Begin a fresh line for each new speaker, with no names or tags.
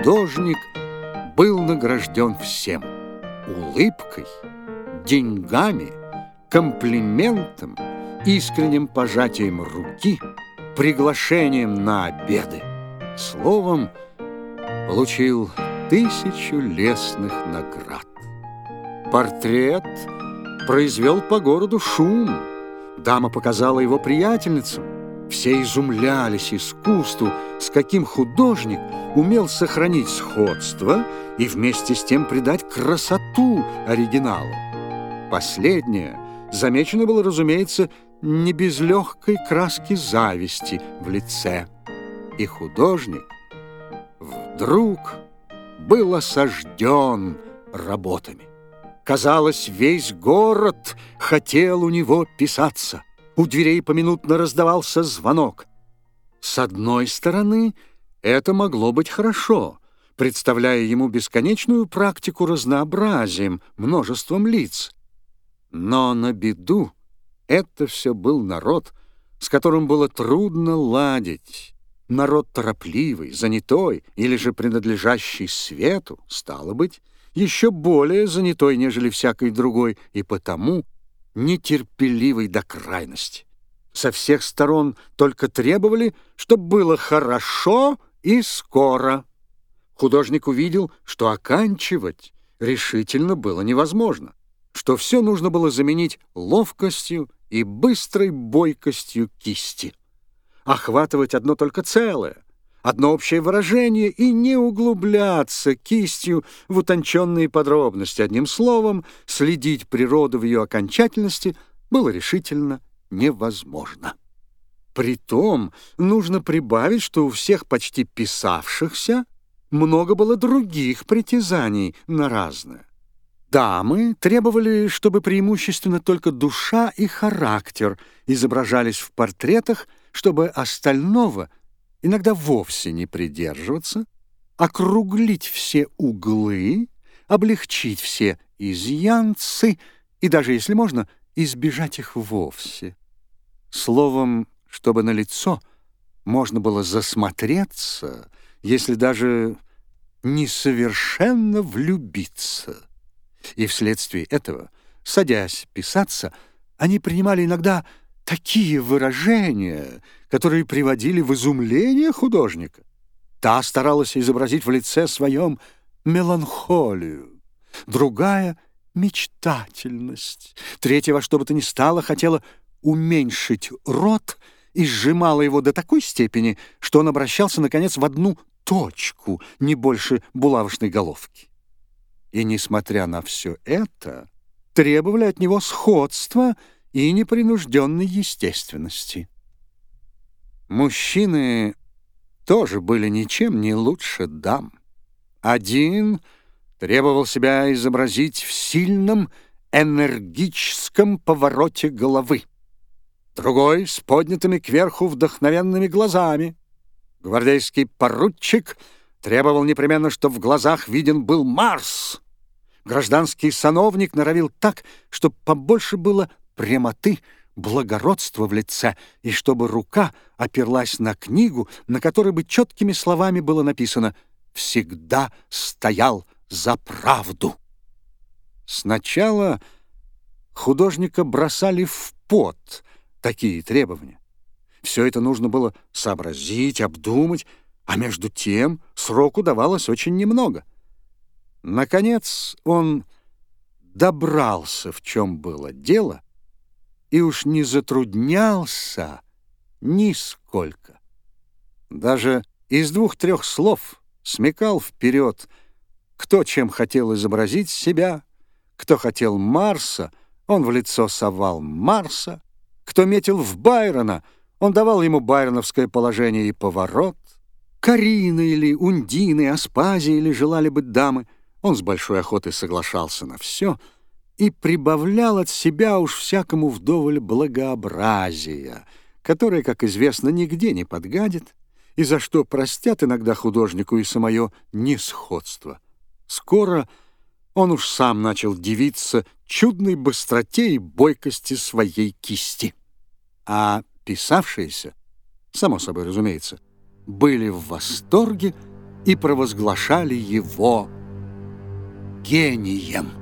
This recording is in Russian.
художник был награжден всем — улыбкой, деньгами, комплиментом, искренним пожатием руки, приглашением на обеды. Словом, получил тысячу лестных наград. Портрет произвел по городу шум. Дама показала его приятельницам. Все изумлялись искусству, с каким художник умел сохранить сходство и вместе с тем придать красоту оригиналу. Последнее замечено было, разумеется, не без легкой краски зависти в лице. И художник вдруг был осажден работами. Казалось, весь город хотел у него писаться. У дверей поминутно раздавался звонок. С одной стороны, это могло быть хорошо, представляя ему бесконечную практику разнообразием, множеством лиц. Но на беду это все был народ, с которым было трудно ладить. Народ торопливый, занятой или же принадлежащий свету, стало быть, еще более занятой, нежели всякий другой, и потому нетерпеливый до крайности. Со всех сторон только требовали, чтобы было хорошо и скоро. Художник увидел, что оканчивать решительно было невозможно, что все нужно было заменить ловкостью и быстрой бойкостью кисти. Охватывать одно только целое — одно общее выражение и не углубляться кистью в утонченные подробности. Одним словом, следить природу в ее окончательности было решительно невозможно. Притом нужно прибавить, что у всех почти писавшихся много было других притязаний на разное. Дамы требовали, чтобы преимущественно только душа и характер изображались в портретах, чтобы остального — иногда вовсе не придерживаться, округлить все углы, облегчить все изъянцы и даже, если можно, избежать их вовсе. Словом, чтобы на лицо можно было засмотреться, если даже несовершенно влюбиться. И вследствие этого, садясь писаться, они принимали иногда такие выражения, которые приводили в изумление художника. Та старалась изобразить в лице своем меланхолию, другая — мечтательность, третья во что бы то ни стало хотела уменьшить рот и сжимала его до такой степени, что он обращался, наконец, в одну точку, не больше булавочной головки. И, несмотря на все это, требовали от него сходства — и непринужденной естественности. Мужчины тоже были ничем не лучше дам. Один требовал себя изобразить в сильном, энергическом повороте головы. Другой — с поднятыми кверху вдохновенными глазами. Гвардейский поручик требовал непременно, чтобы в глазах виден был Марс. Гражданский сановник норовил так, чтобы побольше было прямоты, благородства в лице, и чтобы рука оперлась на книгу, на которой бы четкими словами было написано «Всегда стоял за правду». Сначала художника бросали в пот такие требования. Все это нужно было сообразить, обдумать, а между тем сроку давалось очень немного. Наконец он добрался, в чем было дело, и уж не затруднялся нисколько. Даже из двух-трех слов смекал вперед, кто чем хотел изобразить себя, кто хотел Марса, он в лицо совал Марса, кто метил в Байрона, он давал ему байроновское положение и поворот, Карины или Ундины, Аспазии или желали быть дамы, он с большой охотой соглашался на все — и прибавлял от себя уж всякому вдоволь благообразия, которое, как известно, нигде не подгадит, и за что простят иногда художнику и самое несходство. Скоро он уж сам начал дивиться чудной быстроте и бойкости своей кисти. А писавшиеся, само собой разумеется, были в восторге и провозглашали его гением.